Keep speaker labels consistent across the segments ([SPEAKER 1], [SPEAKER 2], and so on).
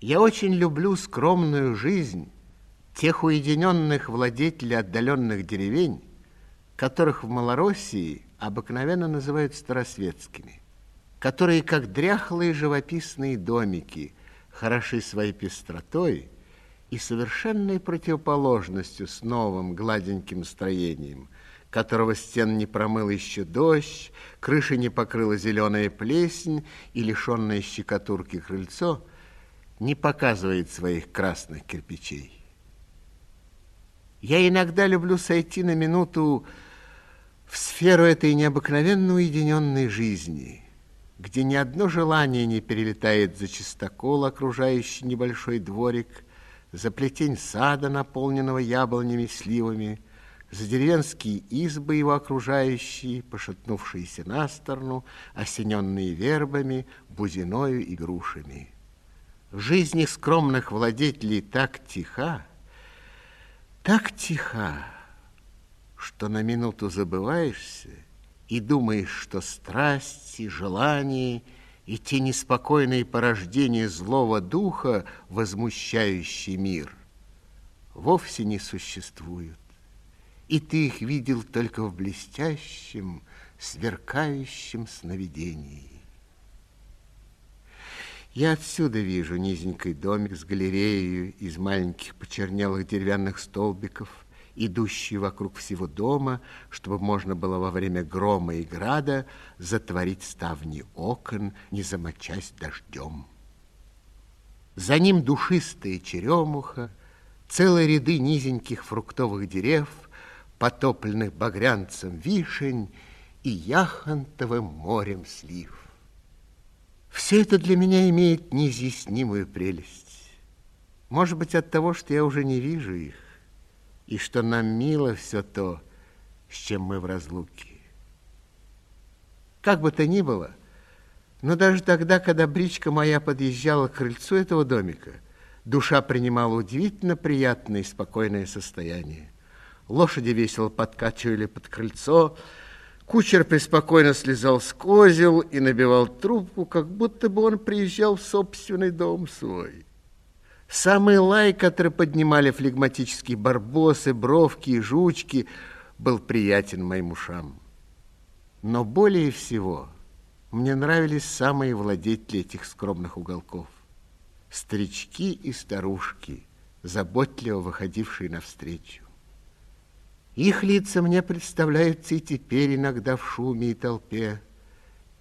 [SPEAKER 1] Я очень люблю скромную жизнь тех уединенных владетелей отдаленных деревень, которых в Малороссии обыкновенно называют старосветскими, которые, как дряхлые живописные домики, хороши своей пестротой и совершенной противоположностью с новым гладеньким строением, которого стен не промыл еще дождь, крыши не покрыла зеленая плесень и лишенное щекотурки крыльцо не показывает своих красных кирпичей. Я иногда люблю сойти на минуту в сферу этой необыкновенно уединенной жизни, где ни одно желание не перелетает за чистокол, окружающий небольшой дворик, за плетень сада, наполненного яблонями, сливами, за деревенские избы его окружающие, пошатнувшиеся на сторону, осененные вербами, бузиною и грушами. Жизнь их скромных владетелей так тиха, так тиха, что на минуту забываешься и думаешь, что страсти, желания и те неспокойные порождения злого духа, возмущающие мир, вовсе не существуют. И ты их видел только в блестящем, сверкающем сновидении. Я отсюда вижу низенький домик с галереей из маленьких почернелых деревянных столбиков, идущий вокруг всего дома, чтобы можно было во время грома и града затворить ставни окон, не замочась дождем. За ним душистая черемуха, целые ряды низеньких фруктовых дерев, потопленных багрянцем вишень и яхонтовым морем слив. Все это для меня имеет неизъяснимую прелесть. Может быть, от того, что я уже не вижу их, и что нам мило все то, с чем мы в разлуке. Как бы то ни было, но даже тогда, когда бричка моя подъезжала к крыльцу этого домика, душа принимала удивительно приятное и спокойное состояние. Лошади весело подкачивали под крыльцо, Кучер преспокойно слезал с козел и набивал трубку, как будто бы он приезжал в собственный дом свой. Самый лай, который поднимали флегматические барбосы, бровки и жучки, был приятен моим ушам. Но более всего мне нравились самые владетели этих скромных уголков. Старички и старушки, заботливо выходившие навстречу. Их лица мне представляются и теперь иногда в шуме и толпе.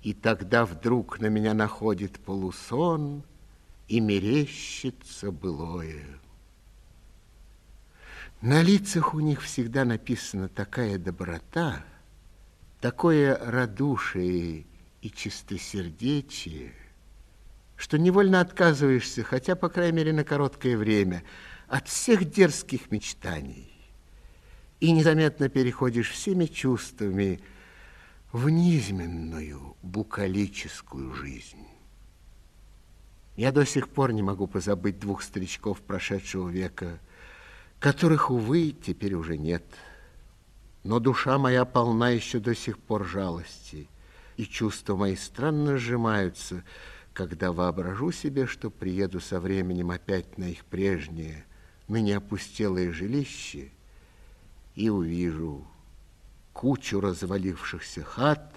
[SPEAKER 1] И тогда вдруг на меня находит полусон, и мерещится былое. На лицах у них всегда написана такая доброта, такое радушие и чистосердечие, что невольно отказываешься, хотя, по крайней мере, на короткое время, от всех дерзких мечтаний и незаметно переходишь всеми чувствами в низменную букалическую жизнь. Я до сих пор не могу позабыть двух старичков прошедшего века, которых, увы, теперь уже нет. Но душа моя полна еще до сих пор жалости, и чувства мои странно сжимаются, когда воображу себе, что приеду со временем опять на их прежнее, ныне опустелое жилище – и увижу кучу развалившихся хат,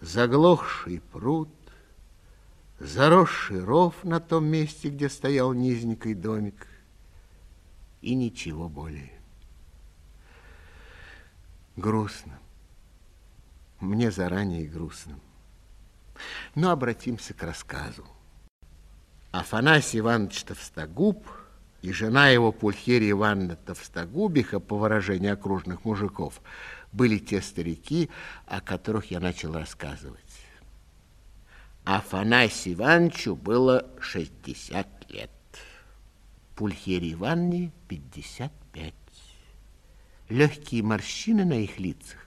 [SPEAKER 1] заглохший пруд, заросший ров на том месте, где стоял низенький домик, и ничего более. Грустно. Мне заранее грустно. Но обратимся к рассказу. Афанасий Иванович Товстогуб – и жена его Пульхерия Ивановна Товстогубиха, по выражению окружных мужиков, были те старики, о которых я начал рассказывать. Афанасию Ивановичу было 60 лет, Пульхерии Ивановне 55. Легкие морщины на их лицах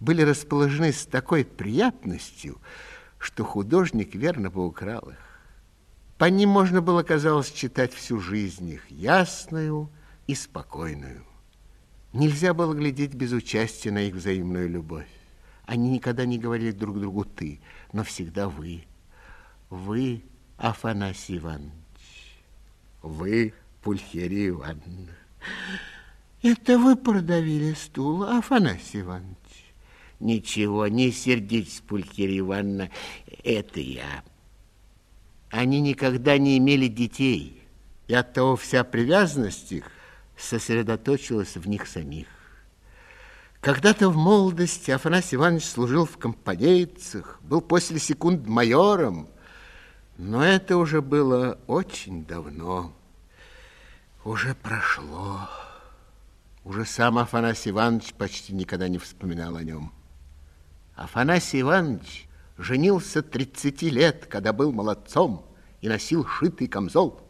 [SPEAKER 1] были расположены с такой приятностью, что художник верно бы украл их. По ним можно было, казалось, читать всю жизнь их, ясную и спокойную. Нельзя было глядеть без участия на их взаимную любовь. Они никогда не говорили друг другу «ты», но всегда «вы». Вы, Афанасий Иванович. Вы, Пульхерия Ивановна.
[SPEAKER 2] Это вы продавили стул, Афанасий Иванович.
[SPEAKER 1] Ничего, не сердитесь, Пулькирия Ивановна, это я. Они никогда не имели детей, и оттого вся привязанность их сосредоточилась в них самих. Когда-то в молодости Афанасий Иванович служил в компанейцах, был после секунд майором, но это уже было очень давно. Уже прошло. Уже сам Афанасий Иванович почти никогда не вспоминал о нем. Афанасий Иванович женился 30 лет, когда был молодцом и носил шитый камзол.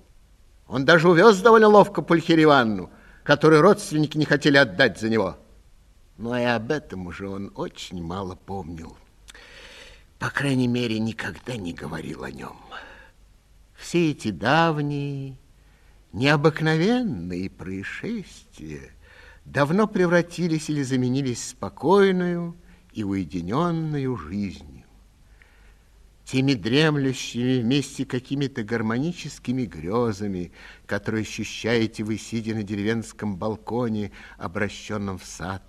[SPEAKER 1] Он даже увез довольно ловко Пульхерию Ивановну, которую родственники не хотели отдать за него. Но и об этом уже он очень мало помнил. По крайней мере, никогда не говорил о нем. Все эти давние, необыкновенные происшествия давно превратились или заменились в спокойную, и уединенную жизнью, теми дремлющими вместе какими-то гармоническими грезами, которые ощущаете вы, сидя на деревенском балконе, обращенном в сад,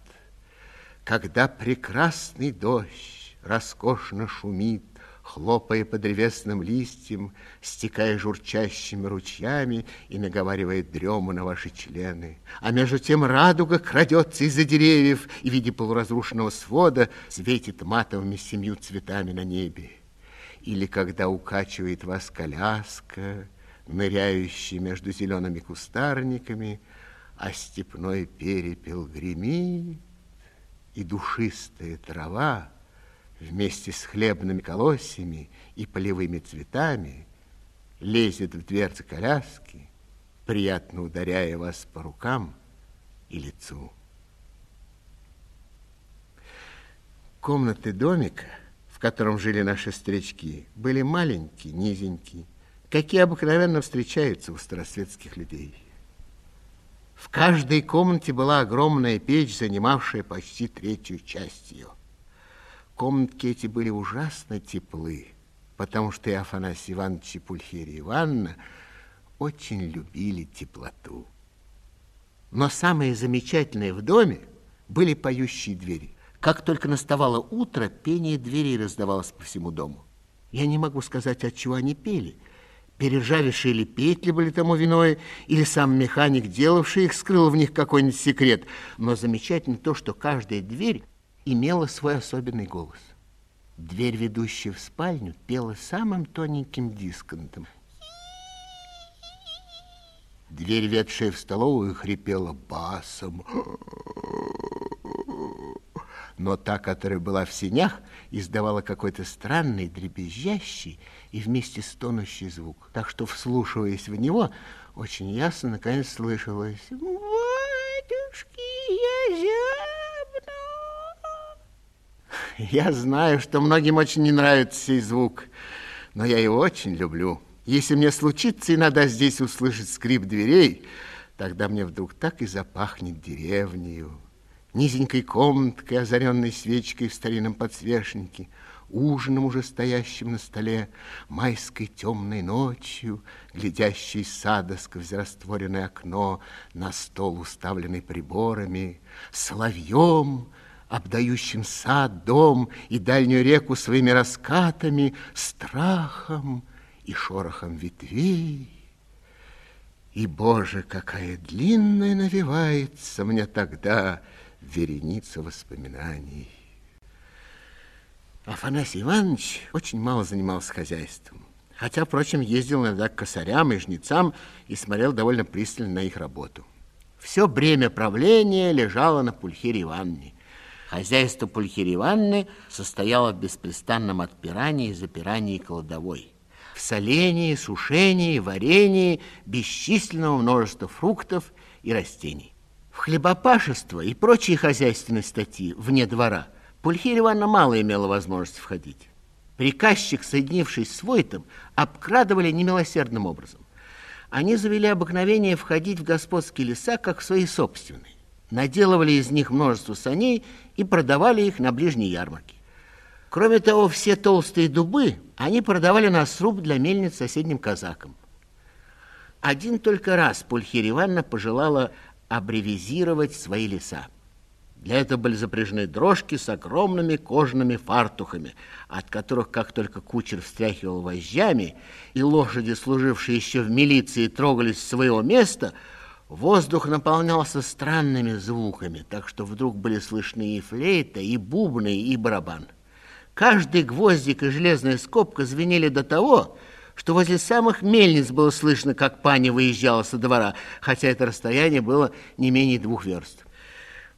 [SPEAKER 1] когда прекрасный дождь роскошно шумит, хлопая по древесным листьям, стекая журчащими ручьями и наговаривая дрему на ваши члены. А между тем радуга крадется из-за деревьев и в виде полуразрушенного свода светит матовыми семью цветами на небе. Или когда укачивает вас коляска, ныряющая между зелеными кустарниками, а степной перепел гремит, и душистая трава вместе с хлебными колосьями и полевыми цветами лезет в дверцы коляски, приятно ударяя вас по рукам и лицу. Комнаты домика, котором жили наши старички, были маленькие, низенькие, какие обыкновенно встречаются у старосветских людей. В каждой комнате была огромная печь, занимавшая почти третью часть ее. Комнатки эти были ужасно теплы, потому что и Афанасий Иванович и Пульхерия Ивановна очень любили теплоту. Но самое замечательное в доме были поющие двери. Как только наставало утро, пение дверей раздавалось по всему дому. Я не могу сказать, от чего они пели. Перержавившие ли петли были тому виной, или сам механик, делавший их, скрыл в них какой-нибудь секрет. Но замечательно то, что каждая дверь имела свой особенный голос. Дверь, ведущая в спальню, пела самым тоненьким дисконтом. Дверь, ведшая в столовую, хрипела басом. Но та, которая была в сенях, издавала какой-то странный, дребезжащий и вместе стонущий звук. Так что, вслушиваясь в него, очень ясно, наконец, слышалось «Батюшки, я зябну!» Я знаю, что многим очень не нравится сей звук, но я его очень люблю. Если мне случится иногда здесь услышать скрип дверей, тогда мне вдруг так и запахнет деревнею, низенькой комнаткой, озаренной свечкой в старинном подсвечнике, ужином уже стоящим на столе, майской темной ночью, глядящей сада сквозь растворенное окно на стол, уставленный приборами, соловьем, обдающим сад, дом и дальнюю реку своими раскатами, страхом и шорохом ветвей. И, Боже, какая длинная навивается мне тогда вереница воспоминаний. Афанасий Иванович очень мало занимался хозяйством, хотя, впрочем, ездил иногда к косарям и жнецам и смотрел довольно пристально на их работу. Все бремя правления лежало на Пульхире Ивановне, Хозяйство Пульхири Ивановны состояло в беспрестанном отпирании и запирании кладовой. В солении, сушении, варенье бесчисленного множества фруктов и растений. В хлебопашество и прочие хозяйственные статьи вне двора Пульхирия Ивановна мало имела возможности входить. Приказчик, соединившись с Войтом, обкрадывали немилосердным образом. Они завели обыкновение входить в господские леса, как в свои собственные наделывали из них множество саней и продавали их на ближней ярмарке. Кроме того, все толстые дубы они продавали на сруб для мельниц соседним казакам. Один только раз Пульхирия Ивановна пожелала абревизировать свои леса. Для этого были запряжены дрожки с огромными кожаными фартухами, от которых, как только кучер встряхивал вожжами, и лошади, служившие еще в милиции, трогались с своего места, воздух наполнялся странными звуками, так что вдруг были слышны и флейта, и бубны, и барабан. Каждый гвоздик и железная скобка звенели до того, что возле самых мельниц было слышно, как пани выезжала со двора, хотя это расстояние было не менее двух верст.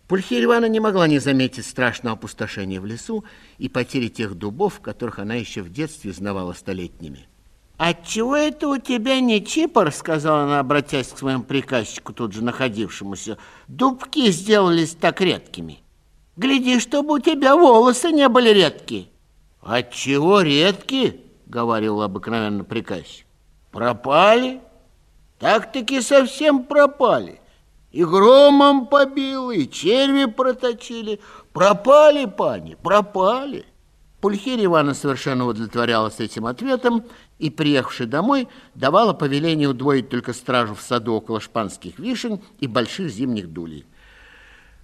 [SPEAKER 1] Пульхерия Ивановна не могла не заметить страшного опустошения в лесу и потери тех дубов, которых она еще в детстве знавала столетними.
[SPEAKER 2] «Отчего это у тебя не чипор?» — сказала она, обратясь к своему приказчику, тут же находившемуся. «Дубки сделались так редкими. Гляди, чтобы у тебя волосы не были редкие».
[SPEAKER 1] «Отчего редкие?» — говорил обыкновенно приказчик. «Пропали? Так-таки совсем пропали. И громом побил, и черви проточили. Пропали, пани, пропали. Пульхерия Ивановна совершенно удовлетворялась этим ответом и, приехавши домой, давала повеление удвоить только стражу в саду около шпанских вишен и больших зимних дулей.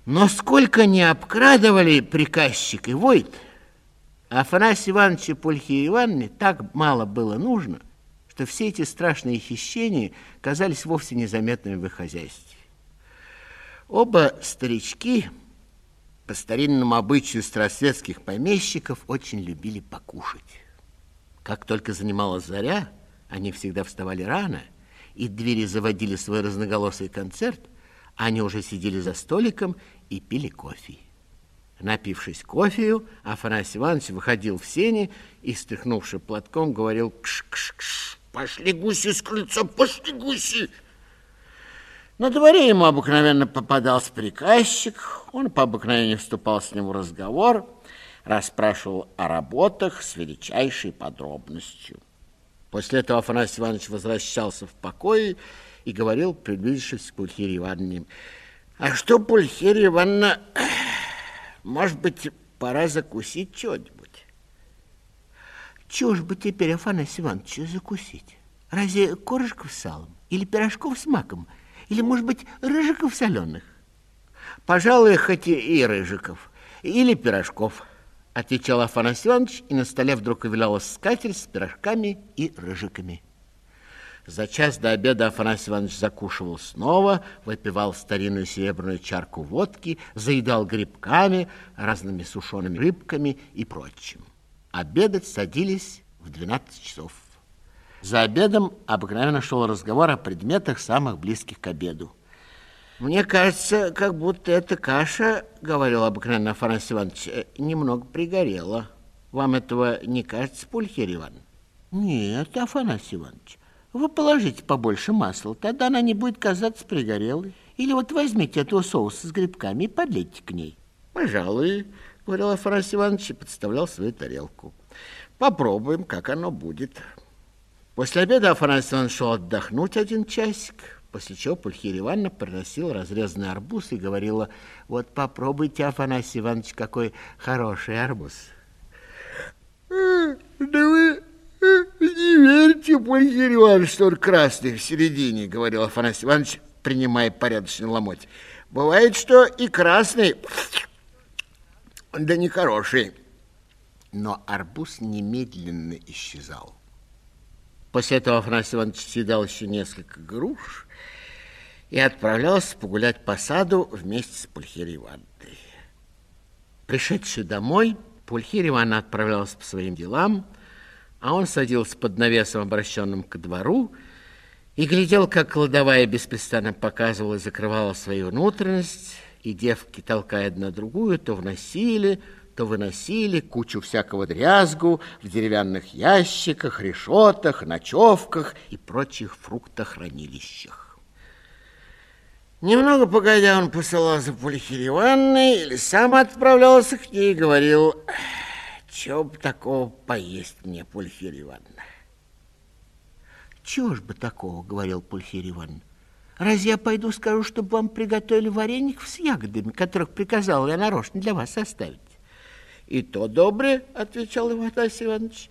[SPEAKER 1] Но сколько не обкрадывали приказчик и Войт, Афанасию Ивановичу Пульхе Ивановне так мало было нужно, что все эти страшные хищения казались вовсе незаметными в их хозяйстве. Оба старички, по старинному обычаю старосветских помещиков, очень любили покушать. Как только занималась заря, они всегда вставали рано, и двери заводили свой разноголосый концерт, они уже сидели за столиком и пили кофе. Напившись кофею, Афанасий Иванович выходил в сени и, стряхнувши платком, говорил «Кш-кш-кш, пошли гуси с крыльца, пошли гуси!» На дворе ему обыкновенно попадался приказчик, он по обыкновению вступал с ним в разговор, расспрашивал о работах с величайшей подробностью. После этого Афанасий Иванович возвращался в покое и говорил, приблизившись к Пульхерии Ивановне, «А что, Пульхерия Ивановна, может быть, пора закусить что-нибудь?»
[SPEAKER 2] «Чего ж бы теперь, Афанасий Иванович, закусить? Разве коржиков с салом или пирожков с маком?» Или, может быть, рыжиков соленых?
[SPEAKER 1] Пожалуй, хоть и рыжиков. Или пирожков, отвечал Афанасий Иванович, и на столе вдруг являлась скатерть с пирожками и рыжиками. За час до обеда Афанасий Иванович закушивал снова, выпивал старинную серебряную чарку водки, заедал грибками, разными сушеными рыбками и прочим. Обедать садились в 12 часов. За обедом обыкновенно шел разговор о предметах, самых близких к обеду. «Мне кажется, как будто эта каша, — говорил обыкновенно Афанасий Иванович, немного пригорела. Вам этого не кажется, Пульхерия Ивановна?»
[SPEAKER 2] «Нет, Афанасий Иванович, вы положите побольше масла, тогда она не будет казаться пригорелой. Или вот возьмите этого соуса с грибками и подлейте к ней».
[SPEAKER 1] «Пожалуй, — говорил Афанасий Иванович и подставлял свою тарелку. Попробуем, как оно будет». После обеда Афанасий Иванович шел отдохнуть один часик, после чего Пульхирия Ивановна приносила разрезанный арбуз и говорила, вот попробуйте, Афанасий Иванович, какой хороший арбуз.
[SPEAKER 2] Да вы не верьте, Пульхирия Иванович, что он красный в середине, говорил Афанасий Иванович, принимая порядочный ломоть. Бывает, что и красный, да не хороший.
[SPEAKER 1] Но арбуз немедленно исчезал. После этого Афанасий Иванович съедал еще несколько груш и отправлялся погулять по саду вместе с Пульхирией Ивановной. Пришедший домой, Пульхирия Ивановна отправлялась по своим делам, а он садился под навесом, обращенным к двору, и глядел, как кладовая беспрестанно показывала и закрывала свою внутренность, и девки, толкая одна другую, то вносили, то выносили кучу всякого дрязгу в деревянных ящиках, решетах, ночевках и прочих фруктохранилищах. Немного погодя, он посылал за Ивановной или сам отправлялся к ней и говорил, чего бы такого поесть мне, Пульхирия Ивановна?
[SPEAKER 2] Чего ж бы такого, говорил Пульхирия Ивановна. Разве я пойду скажу, чтобы вам приготовили вареников с ягодами, которых приказал я нарочно для вас составить?
[SPEAKER 1] И то добре, отвечал Иван Иванович.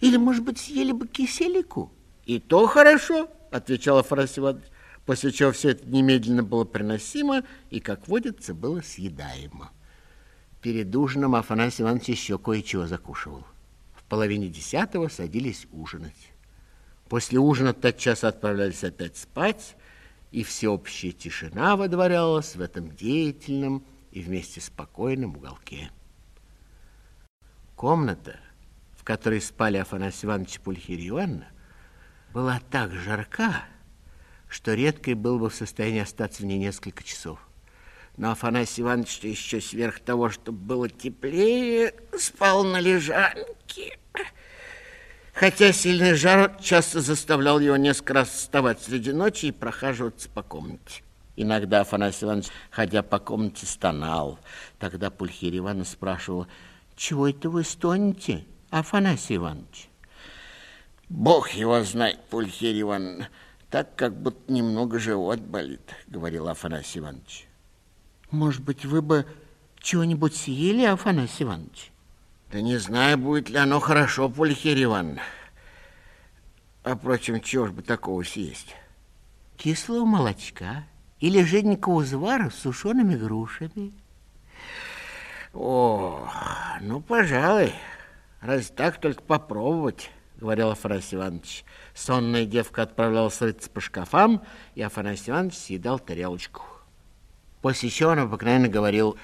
[SPEAKER 2] Или, может быть, съели бы киселику?
[SPEAKER 1] И то хорошо, отвечал Афанасий Иванович, после чего все это немедленно было приносимо и, как водится, было съедаемо. Перед ужином Афанасий Иванович еще кое-чего закушивал. В половине десятого садились ужинать. После ужина тотчас отправлялись опять спать, и всеобщая тишина водворялась в этом деятельном и вместе спокойном уголке. Комната, в которой спали Афанасий Иванович и Ивановна, была так жарка, что редко был бы в состоянии остаться в ней несколько часов. Но Афанасий Иванович еще сверх того, чтобы было теплее, спал на лежанке. Хотя сильный жар часто заставлял его несколько раз вставать среди ночи и прохаживаться по комнате. Иногда Афанасий Иванович, ходя по комнате, стонал. Тогда Пульхирия Ивановна спрашивала, «Чего это вы стонете, Афанасий Иванович?»
[SPEAKER 2] «Бог его знает, Пульхирия Ивановна, так как будто немного живот болит», — говорил Афанасий Иванович.
[SPEAKER 1] «Может быть, вы бы чего-нибудь съели, Афанасий Иванович?»
[SPEAKER 2] Да не знаю, будет ли оно хорошо, Полихерия Ивановна. А, впрочем, чего ж бы такого съесть?
[SPEAKER 1] Кислого молочка или жиденького узвара с сушеными грушами.
[SPEAKER 2] О, ну, пожалуй, раз так, только попробовать, говорил Афанасий Иванович. Сонная девка отправлялась рыться по шкафам, и Афанасий Иванович съедал тарелочку. После чего он обыкновенно говорил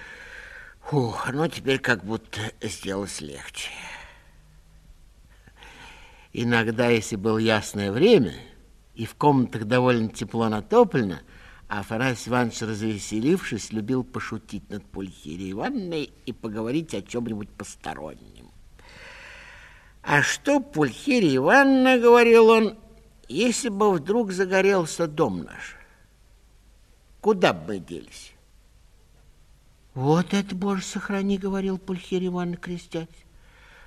[SPEAKER 2] Фух, ну теперь как будто сделалось легче. Иногда, если было ясное время, и в комнатах довольно тепло натоплено, а Афанасий Иванович, развеселившись, любил пошутить над Пульхирией Ивановной и поговорить о чем-нибудь постороннем. «А что, Пульхирия Ивановна, — говорил он, — если бы вдруг загорелся дом наш, куда бы мы делись?»
[SPEAKER 1] Вот это, Боже, сохрани, говорил Пульхирий Ивановна, крестясь.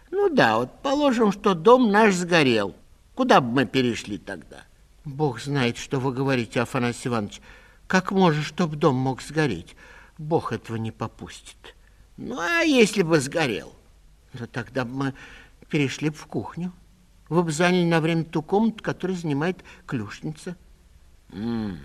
[SPEAKER 2] Ну да, вот положим, что дом наш сгорел. Куда бы мы перешли тогда?
[SPEAKER 1] Бог знает, что вы говорите, Афанасий Иванович. Как можно, чтоб дом мог сгореть? Бог этого не попустит.
[SPEAKER 2] Ну, а если бы сгорел?
[SPEAKER 1] Ну, тогда бы мы перешли бы в кухню. Вы бы заняли на время ту комнату, которую занимает клюшница.
[SPEAKER 2] М -м.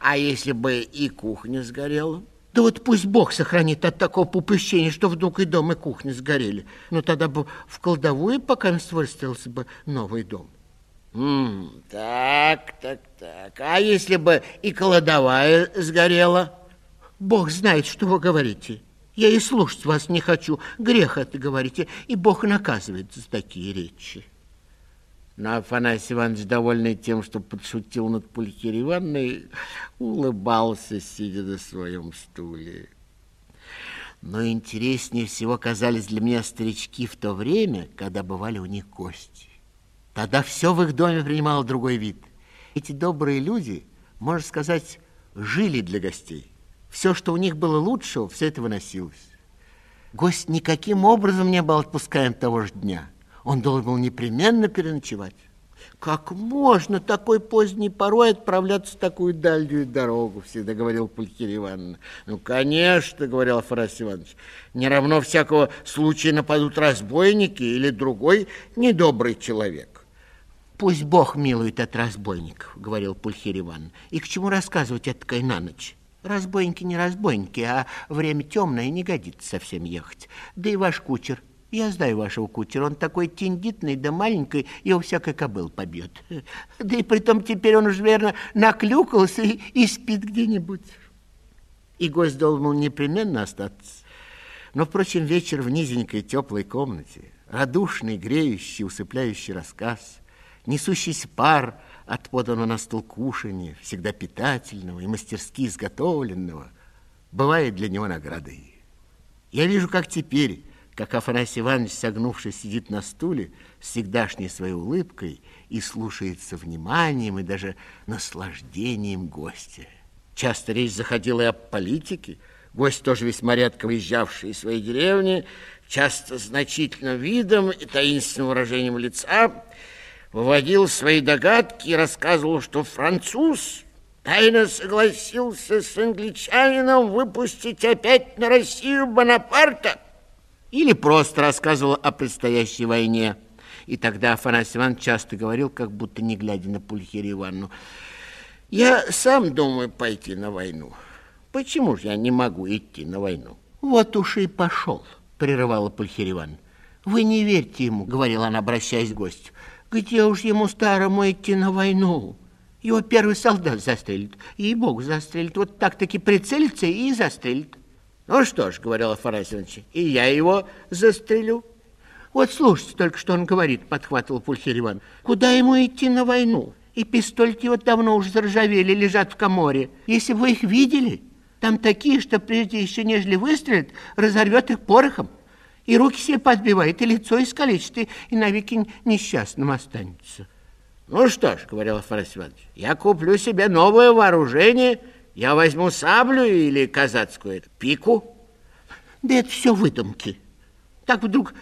[SPEAKER 2] А если бы и кухня сгорела?
[SPEAKER 1] Да вот пусть Бог сохранит от такого попущения, что вдруг и дом, и кухня сгорели. Но тогда бы в колдовую пока выстроился бы новый дом.
[SPEAKER 2] -м, так, так, так. А если бы и кладовая сгорела?
[SPEAKER 1] Бог знает, что вы говорите. Я и слушать вас не хочу. Грех это говорите, и Бог наказывает за такие речи.
[SPEAKER 2] Но Афанасий Иванович, довольный тем, что подшутил над Пульхирией Ивановной, улыбался, сидя на своем стуле.
[SPEAKER 1] Но интереснее всего казались для меня старички в то время, когда бывали у них гости. Тогда все в их доме принимало другой вид. Эти добрые люди, можно сказать, жили для гостей. Все, что у них было лучшего, все это выносилось. Гость никаким образом не был отпускаем того же дня – он должен был непременно переночевать. Как можно такой поздней порой отправляться в такую дальнюю дорогу, всегда говорил Пулькирия Ивановна.
[SPEAKER 2] Ну, конечно, говорил Афанасий Иванович, не равно всякого случая нападут разбойники или другой недобрый человек.
[SPEAKER 1] Пусть Бог милует от разбойников, говорил Пульхирия Ивановна. И к чему рассказывать это на ночь? Разбойники не разбойники, а время темное, не годится совсем ехать. Да и ваш кучер я знаю вашего кучера, он такой тендитный да маленький, его всякой кобыл побьет. Да и притом теперь он уж, верно, наклюкался и, и спит где-нибудь. И гость должен непременно остаться. Но, впрочем, вечер в низенькой теплой комнате, радушный, греющий, усыпляющий рассказ, несущийся пар от поданного на стол кушания, всегда питательного и мастерски изготовленного, бывает для него наградой. Я вижу, как теперь как Афанасий Иванович, согнувшись, сидит на стуле всегдашней своей улыбкой и слушается вниманием и даже наслаждением гостя. Часто речь заходила и о политике. Гость тоже весьма редко выезжавший из своей деревни, часто значительным видом и таинственным выражением лица, выводил свои догадки и рассказывал, что француз тайно согласился с англичанином выпустить опять на Россию Бонапарта – или просто рассказывал о предстоящей войне.
[SPEAKER 2] И тогда Афанасий Иванович часто говорил, как будто не глядя на Пульхерию Ивановну, «Я сам думаю пойти на войну. Почему же я не могу идти на войну?»
[SPEAKER 1] «Вот уж и пошел», — прерывала Пульхерия Ивановна. «Вы не верьте ему», — говорила она, обращаясь к гостю. «Где уж ему старому идти на войну?» Его первый солдат застрелит, ей-богу, застрелит. Вот так-таки прицелится и застрелит.
[SPEAKER 2] Ну что ж, говорил Афанасий Иванович, и я его застрелю.
[SPEAKER 1] Вот слушайте только, что он говорит, подхватывал Пульхерь Иван. Куда ему идти на войну? И пистольки вот давно уже заржавели, лежат в коморе. Если бы вы их видели, там такие, что прежде еще нежели выстрелят, разорвет их порохом. И руки себе подбивает, и лицо искалечит, и, и навеки несчастным останется.
[SPEAKER 2] Ну что ж, говорил Афанасий Иванович, я куплю себе новое вооружение, я возьму саблю или казацкую пику.
[SPEAKER 1] Да это все выдумки. Так вдруг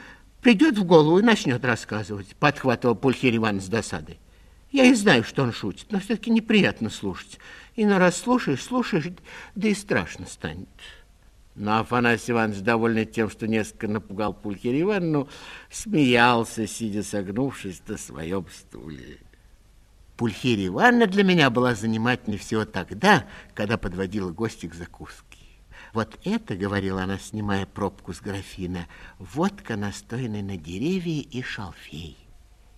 [SPEAKER 1] придет в голову и начнет рассказывать, подхватывал Пульхерь Иван с досадой. Я и знаю, что он шутит, но все-таки неприятно слушать. И на раз слушаешь, слушаешь, да и страшно станет.
[SPEAKER 2] Но Афанасий Иванович, довольный тем, что несколько напугал Пулькирь Ивановну, смеялся, сидя согнувшись на своем стуле.
[SPEAKER 1] Пульхерия Ивановна для меня была занимательней всего тогда, когда подводила гостя к закуске. Вот это, говорила она, снимая пробку с графина, водка, настойная на деревья и шалфей.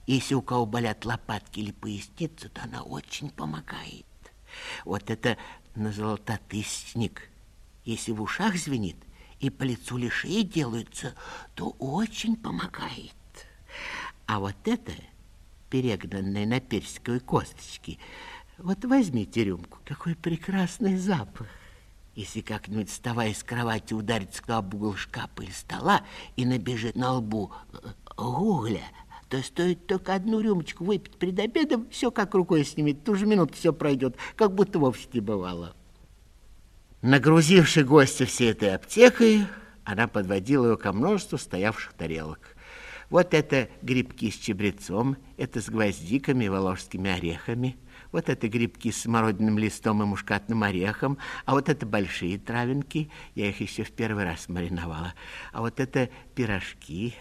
[SPEAKER 1] Если у кого болят лопатки или поясница, то она очень помогает. Вот это на золототысячник. Если в ушах звенит и по лицу лишей делаются, то очень помогает. А вот это перегнанной на персиковой косточке. Вот возьмите рюмку, какой прекрасный запах. Если как-нибудь, вставая с кровати, ударится кто об угол шкафа или стола и набежит на лбу э, угля, то стоит только одну рюмочку выпить перед обедом, все как рукой снимет, ту же минуту все пройдет, как будто вовсе не бывало. Нагрузивши гостя всей этой аптекой, она подводила его ко множеству стоявших тарелок. Вот это грибки с чебрецом, это с гвоздиками и воложскими орехами. Вот это грибки с смородиным листом и мушкатным орехом. А вот это большие травинки, я их еще в первый раз мариновала. А вот это пирожки,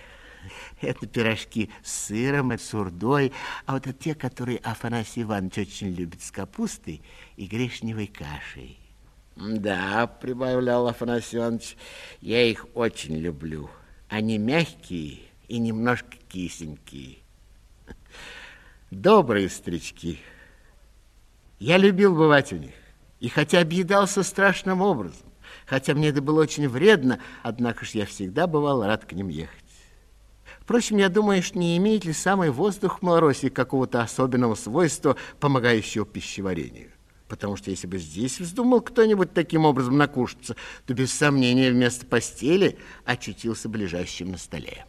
[SPEAKER 1] это пирожки с сыром, с урдой, а вот это те, которые Афанасий Иванович очень любит с капустой и грешневой кашей.
[SPEAKER 2] Да, прибавлял Афанасий Иванович, я их очень люблю. Они мягкие, и немножко кисенькие. Добрые старички. Я любил бывать у них. И хотя объедался страшным образом, хотя мне это было очень вредно, однако ж я всегда бывал рад к ним ехать. Впрочем, я думаю, что не имеет ли самый воздух в Малороссии какого-то особенного свойства, помогающего пищеварению. Потому что если бы здесь вздумал кто-нибудь таким образом накушаться, то без сомнения вместо постели очутился бы лежащим на столе.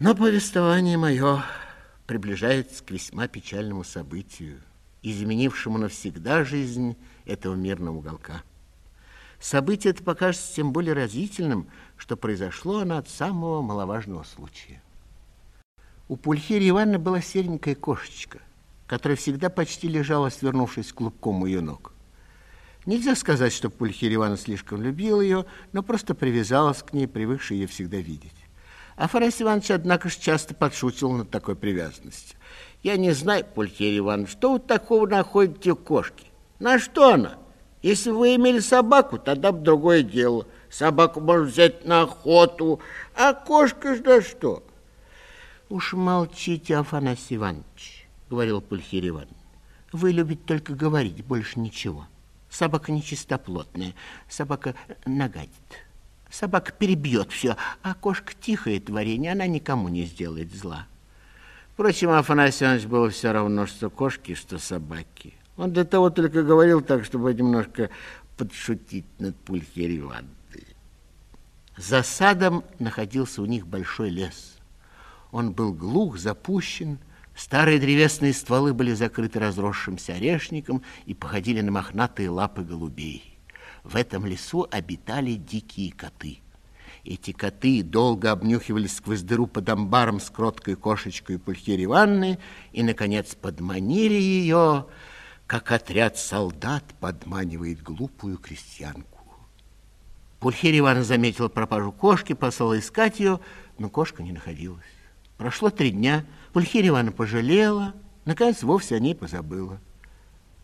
[SPEAKER 2] Но повествование мое приближается к весьма печальному событию, изменившему навсегда жизнь этого мирного уголка. Событие это покажется тем более разительным, что произошло оно от самого маловажного случая. У Пульхерии Ивановны была серенькая кошечка, которая всегда почти лежала, свернувшись клубком у ее ног. Нельзя сказать, что Пульхерия Ивановна слишком любила ее, но просто привязалась к ней, привыкшая ее всегда видеть. Афанасий Иванович, однако же, часто подшутил над такой привязанностью. Я не знаю, Пульхерий Иванович, что вы такого находите в кошке? На что она? Если вы имели собаку, тогда бы другое дело. Собаку можно взять на охоту, а кошка ж да что?
[SPEAKER 1] Уж молчите, Афанасий Иванович, говорил Пульхерий Иванович. Вы любите только говорить, больше ничего. Собака нечистоплотная, собака нагадит. Собака перебьет все, а кошка тихое творение, она никому не сделает зла.
[SPEAKER 2] Впрочем, Афанасий Иванович было все равно, что кошки, что собаки. Он до того только говорил так, чтобы немножко подшутить над Пульхерь Ивановной.
[SPEAKER 1] За садом находился у них большой лес. Он был глух, запущен, старые древесные стволы были закрыты разросшимся орешником и походили на мохнатые лапы голубей. В этом лесу обитали дикие коты. Эти коты долго обнюхивались сквозь дыру под амбаром с кроткой кошечкой Пульхерии Ивановны и, наконец, подманили ее, как отряд солдат подманивает глупую крестьянку. Пульхерия Ивановна заметила пропажу кошки, послала искать ее, но кошка не находилась. Прошло три дня, Пульхерия Ивановна пожалела, наконец вовсе о ней позабыла.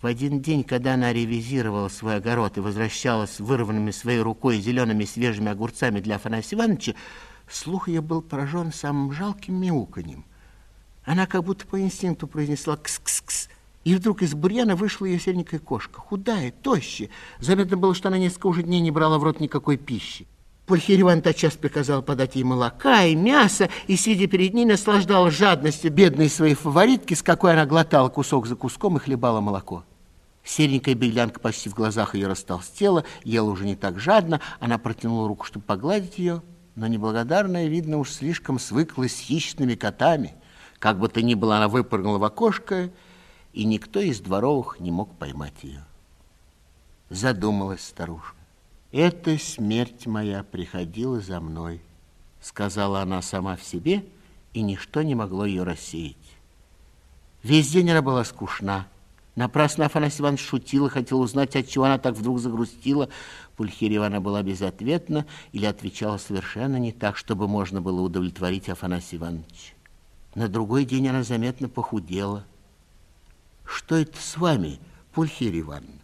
[SPEAKER 1] В один день, когда она ревизировала свой огород и возвращалась вырванными своей рукой зелеными свежими огурцами для Афанасия Ивановича, слух ее был поражен самым жалким мяуканьем. Она как будто по инстинкту произнесла «кс-кс-кс», и вдруг из бурьяна вышла ее серенькая кошка, худая, тощая. Заметно было, что она несколько уже дней не брала в рот никакой пищи. Пульхирь Иван тотчас приказал подать ей молока и мясо, и, сидя перед ней, наслаждал жадностью бедной своей фаворитки, с какой она глотала кусок за куском и хлебала молоко. Серенькая беглянка почти в глазах ее растолстела, ела уже не так жадно, она протянула руку, чтобы погладить ее, но неблагодарная, видно, уж слишком свыклась с хищными котами. Как бы то ни было, она выпрыгнула в окошко, и никто из дворовых не мог поймать ее. Задумалась старушка. «Эта смерть моя приходила за мной», — сказала она сама в себе, и ничто не могло ее рассеять. Весь день она была скучна. Напрасно Афанасий Иванович шутил и хотел узнать, от чего она так вдруг загрустила. Пульхерия Ивановна была безответна или отвечала совершенно не так, чтобы можно было удовлетворить Афанасия Ивановича. На другой день она заметно похудела. «Что это с вами, Пульхерия Ивановна?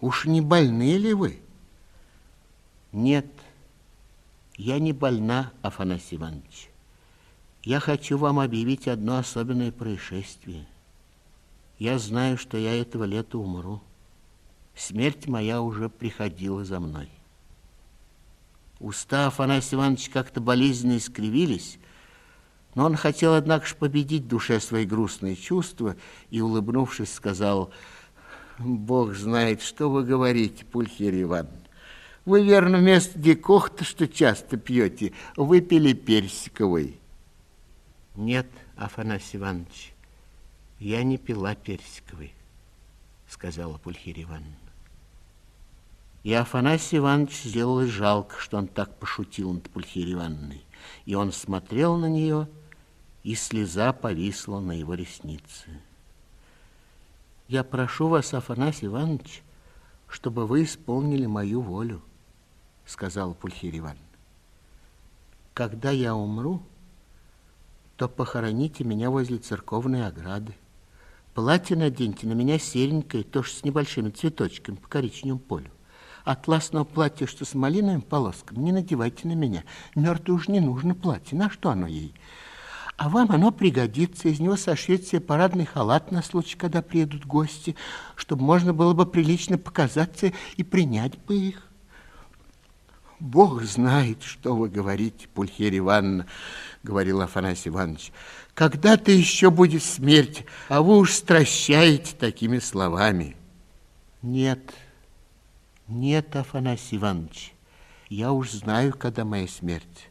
[SPEAKER 1] Уж не больны ли вы?» Нет, я не больна, Афанасий Иванович. Я хочу вам объявить одно особенное происшествие. Я знаю, что я этого лета умру. Смерть моя уже приходила за мной. Уста Афанасия Ивановича как-то болезненно искривились, но он хотел, однако же, победить в душе свои грустные чувства и, улыбнувшись, сказал, «Бог знает, что вы говорите, Пульхерия Ивановна. Вы, верно, вместо дикохта, что часто пьете, выпили персиковый. Нет, Афанасий Иванович, я не пила персиковый, сказала Пульхирия Ивановна. И Афанасий Иванович сделалось жалко, что он так пошутил над Пульхирией Ивановной. И он смотрел на нее, и слеза повисла на его реснице. Я прошу вас, Афанасий Иванович, чтобы вы исполнили мою волю сказала Пульхирия Ивановна. Когда я умру, то похороните меня возле церковной ограды. Платье наденьте на меня серенькое, тоже с небольшими цветочками по коричневому полю. Атласного платья, что с малиновым полосками, не надевайте на меня. Мертвой уж не нужно платье, на что оно ей? А вам оно пригодится, из него сошьете себе парадный халат на случай, когда приедут гости, чтобы можно было бы прилично показаться и принять бы их. Бог знает, что вы говорите, Пульхерия Ивановна, говорил Афанасий Иванович. Когда-то еще будет смерть, а вы уж стращаете такими словами. Нет, нет, Афанасий Иванович, я уж знаю, когда моя смерть.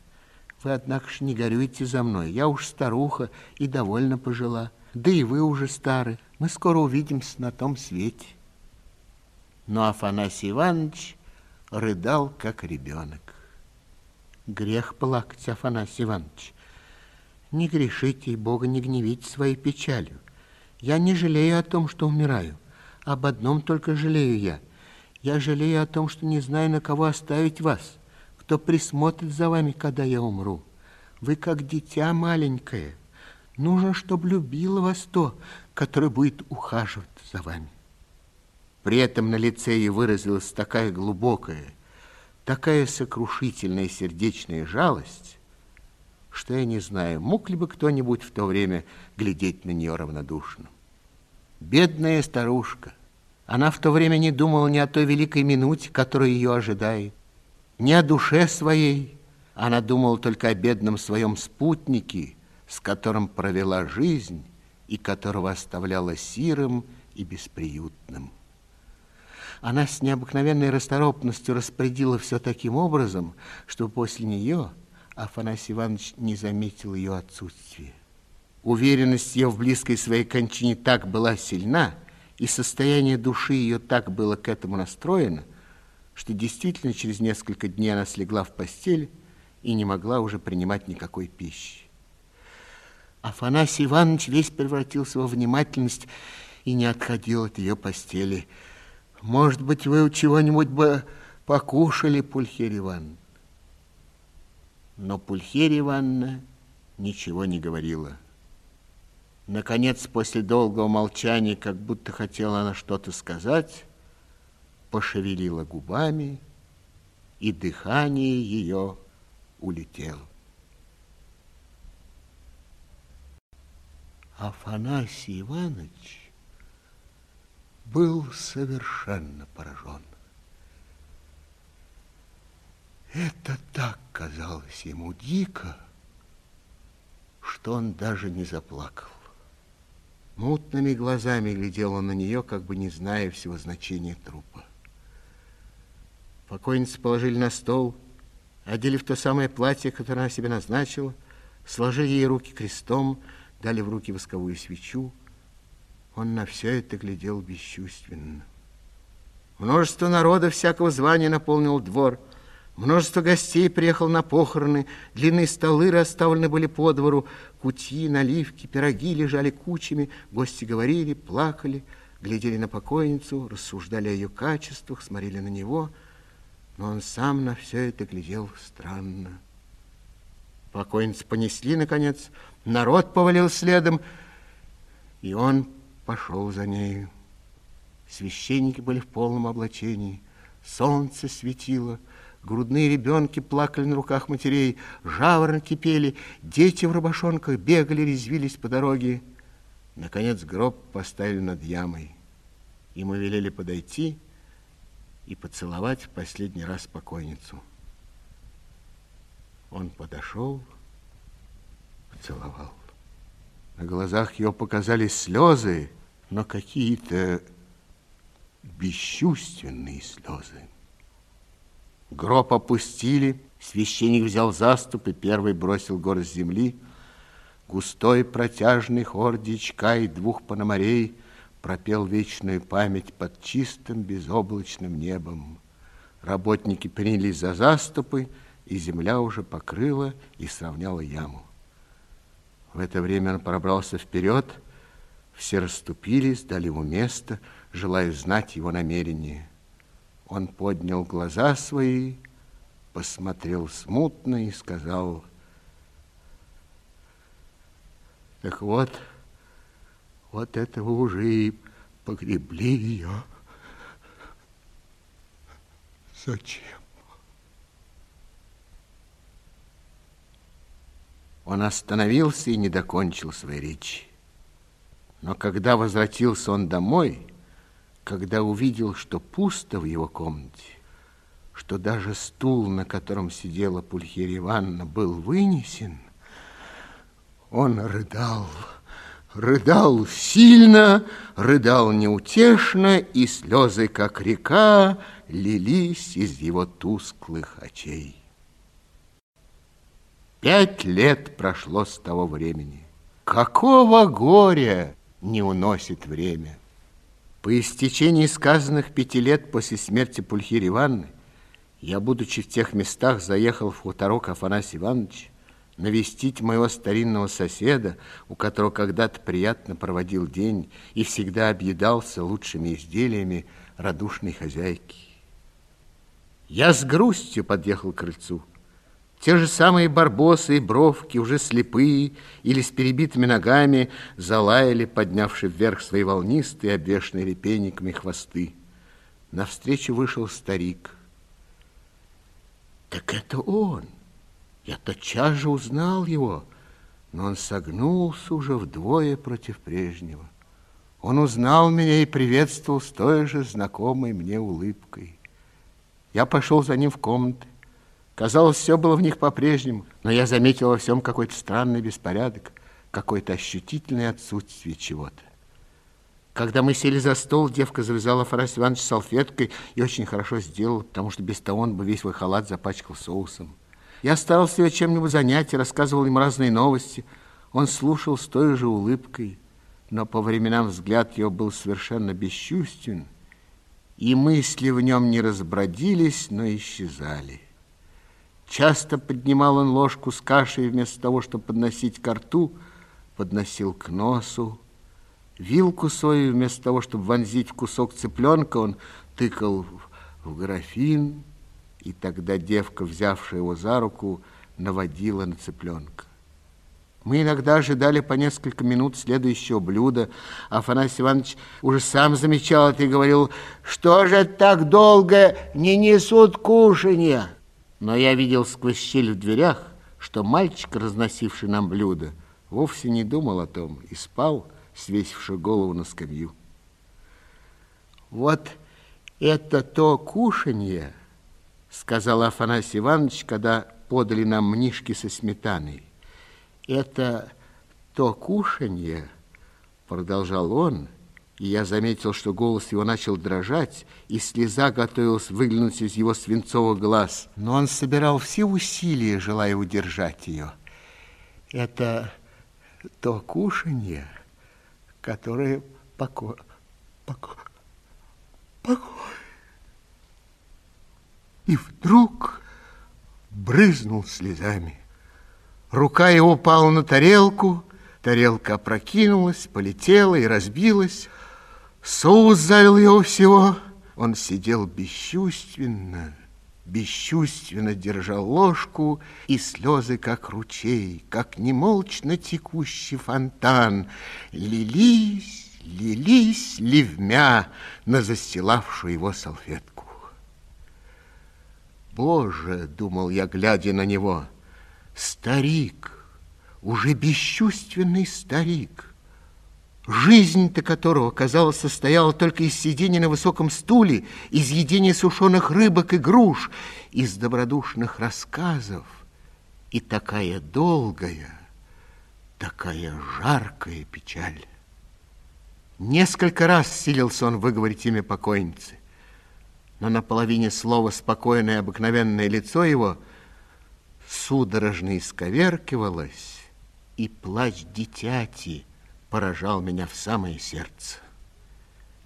[SPEAKER 1] Вы, однако ж, не горюйте за мной. Я уж старуха и довольно пожила. Да и вы уже стары. Мы скоро увидимся на том свете. Но Афанасий Иванович рыдал, как ребенок. Грех плакать, Афанасий Иванович. Не грешите, и Бога не гневите своей печалью. Я не жалею о том, что умираю. Об одном только жалею я. Я жалею о том, что не знаю, на кого оставить вас, кто присмотрит за вами, когда я умру. Вы как дитя маленькое. Нужно, чтобы любило вас то, которое будет ухаживать за вами. При этом на лице ее выразилась такая глубокая, такая сокрушительная сердечная жалость, что я не знаю, мог ли бы кто-нибудь в то время глядеть на нее равнодушно. Бедная старушка, она в то время не думала ни о той великой минуте, которая ее ожидает, ни о душе своей, она думала только о бедном своем спутнике, с которым провела жизнь и которого оставляла сирым и бесприютным. Она с необыкновенной расторопностью распорядила все таким образом, что после нее Афанасий Иванович не заметил ее отсутствия. Уверенность ее в близкой своей кончине так была сильна, и состояние души ее так было к этому настроено, что действительно через несколько дней она слегла в постель и не могла уже принимать никакой пищи. Афанасий Иванович весь превратился во внимательность и не отходил от ее постели, может быть, вы чего-нибудь бы покушали, Пульхерия Ивановна? Но Пульхерия Ивановна ничего не говорила. Наконец, после долгого молчания, как будто хотела она что-то сказать, пошевелила губами, и дыхание ее улетело. Афанасий Иванович был совершенно поражен. Это так казалось ему дико, что он даже не заплакал. Мутными глазами глядел он на нее, как бы не зная всего значения трупа. Покойницу положили на стол, одели в то самое платье, которое она себе назначила, сложили ей руки крестом, дали в руки восковую свечу. Он на все это глядел бесчувственно. Множество народа всякого звания наполнил двор. Множество гостей приехал на похороны, длинные столы расставлены были по двору, кутьи, наливки, пироги лежали кучами, гости говорили, плакали, глядели на покойницу, рассуждали о ее качествах, смотрели на него, но он сам на все это глядел странно. Покойницу понесли, наконец, народ повалил следом, и он пошел за нею. Священники были в полном облачении, солнце светило, грудные ребенки плакали на руках матерей, жаворонки пели, дети в рубашонках бегали, резвились по дороге. Наконец гроб поставили над ямой. Ему велели подойти и поцеловать в последний раз покойницу. Он подошел, поцеловал. На глазах ее показались слезы, но какие-то бесчувственные слезы. Гроб опустили, священник взял заступ и первый бросил горсть земли. Густой протяжный хор дичка и двух пономарей пропел вечную память под чистым безоблачным небом. Работники принялись за заступы, и земля уже покрыла и сравняла яму. В это время он пробрался вперед, все расступились, дали ему место, желая знать его намерение. Он поднял глаза свои, посмотрел смутно и сказал, так вот, вот этого уже и погребли ее. Зачем? Он остановился и не докончил своей речи. Но когда возвратился он домой, когда увидел, что пусто в его комнате, что даже стул, на котором сидела Пульхерия Ивановна, был вынесен, он рыдал, рыдал сильно, рыдал неутешно, и слезы, как река, лились из его тусклых очей. Пять лет прошло с того времени. Какого горя не уносит время? По истечении сказанных пяти лет после смерти Пульхири Ивановны я, будучи в тех местах, заехал в хуторок Афанасия Ивановича навестить моего старинного соседа, у которого когда-то приятно проводил день и всегда объедался лучшими изделиями радушной хозяйки. Я с грустью подъехал к крыльцу. Те же самые барбосы и бровки, уже слепые или с перебитыми ногами, залаяли, поднявши вверх свои волнистые, обвешанные репейниками хвосты. Навстречу вышел старик. Так это он. Я тотчас же узнал его, но он согнулся уже вдвое против прежнего. Он узнал меня и приветствовал с той же знакомой мне улыбкой. Я пошел за ним в комнаты. Казалось, все было в них по-прежнему, но я заметил во всем какой-то странный беспорядок, какое-то ощутительное отсутствие чего-то. Когда мы сели за стол, девка завязала Фарась Иванович салфеткой и очень хорошо сделала, потому что без того он бы весь свой халат запачкал соусом. Я старался его чем-нибудь занять и рассказывал ему разные новости. Он слушал с той же улыбкой, но по временам взгляд его был совершенно бесчувствен, и мысли в нем не разбродились, но исчезали. Часто поднимал он ложку с кашей вместо того, чтобы подносить ко рту, подносил к носу. Вилку свою вместо того, чтобы вонзить в кусок цыпленка, он тыкал в графин, и тогда девка, взявшая его за руку, наводила на цыпленка. Мы иногда ожидали по несколько минут следующего блюда. Афанасий Иванович уже сам замечал это и говорил, что же так долго не несут кушанья? Но я видел сквозь щель в дверях, что мальчик, разносивший нам блюдо, вовсе не думал о том и спал, свесивши голову на скамью. Вот это то кушанье, сказал Афанасий Иванович, когда подали нам мнишки со сметаной. Это то кушанье, продолжал он, и я заметил, что голос его начал дрожать, и слеза готовилась выглянуть из его свинцовых глаз. Но он собирал все усилия, желая удержать ее. Это то кушанье, которое поко... поко... покой. И вдруг брызнул слезами. Рука его упала на тарелку, тарелка опрокинулась, полетела и разбилась. Соус залил его всего. Он сидел бесчувственно, бесчувственно держал ложку, и слезы, как ручей, как немолчно текущий фонтан, лились, лились ливмя на застилавшую его салфетку. Боже, думал я, глядя на него, — Старик, уже бесчувственный старик, жизнь-то которого, казалось, состояла только из сидения на высоком стуле, из едения сушеных рыбок и груш, из добродушных рассказов. И такая долгая, такая жаркая печаль. Несколько раз силился он выговорить имя покойницы, но на половине слова спокойное обыкновенное лицо его – судорожно исковеркивалась, и плач дитяти поражал меня в самое сердце.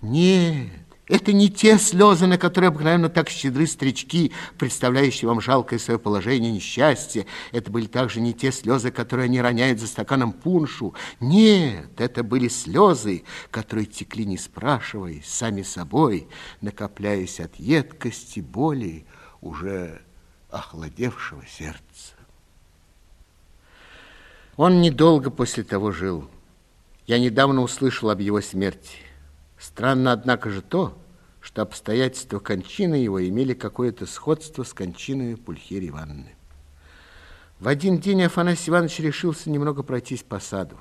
[SPEAKER 1] Нет, это не те слезы, на которые обыкновенно так щедры старички, представляющие вам жалкое свое положение, несчастье. Это были также не те слезы, которые они роняют за стаканом пуншу. Нет, это были слезы, которые текли, не спрашивая, сами собой, накопляясь от едкости, боли, уже охладевшего сердца. Он недолго после того жил. Я недавно услышал об его смерти. Странно, однако же, то, что обстоятельства кончины его имели какое-то сходство с кончиной Пульхерии Ивановны. В один день Афанасий Иванович решился немного пройтись по саду.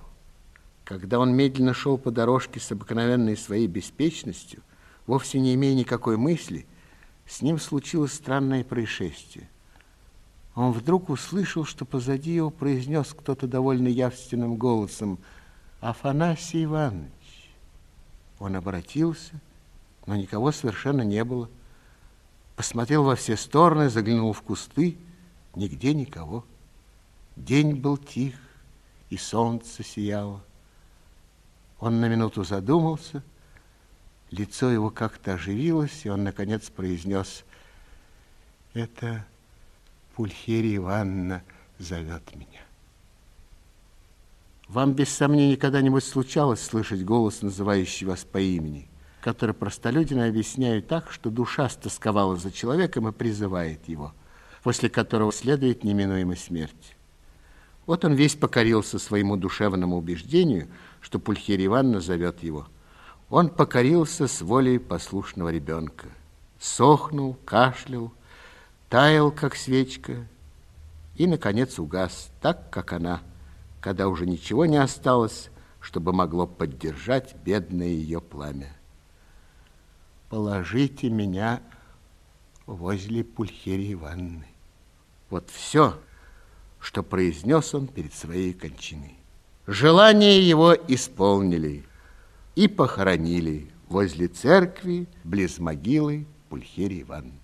[SPEAKER 1] Когда он медленно шел по дорожке с обыкновенной своей беспечностью, вовсе не имея никакой мысли, с ним случилось странное происшествие он вдруг услышал, что позади его произнес кто-то довольно явственным голосом «Афанасий Иванович». Он обратился, но никого совершенно не было. Посмотрел во все стороны, заглянул в кусты, нигде никого. День был тих, и солнце сияло. Он на минуту задумался, лицо его как-то оживилось, и он, наконец, произнес «Это Пульхерия Ивановна зовет меня. Вам без сомнения когда-нибудь случалось слышать голос, называющий вас по имени, который простолюдины объясняют так, что душа стосковала за человеком и призывает его, после которого следует неминуемая смерть. Вот он весь покорился своему душевному убеждению, что Пульхерия Ивановна зовет его. Он покорился с волей послушного ребенка. Сохнул, кашлял, таял, как свечка, и, наконец, угас, так, как она, когда уже ничего не осталось, чтобы могло поддержать бедное ее пламя. «Положите меня возле Пульхерии Ивановны». Вот все, что произнес он перед своей кончиной. Желание его исполнили и похоронили возле церкви, близ могилы Пульхерии Ивановны.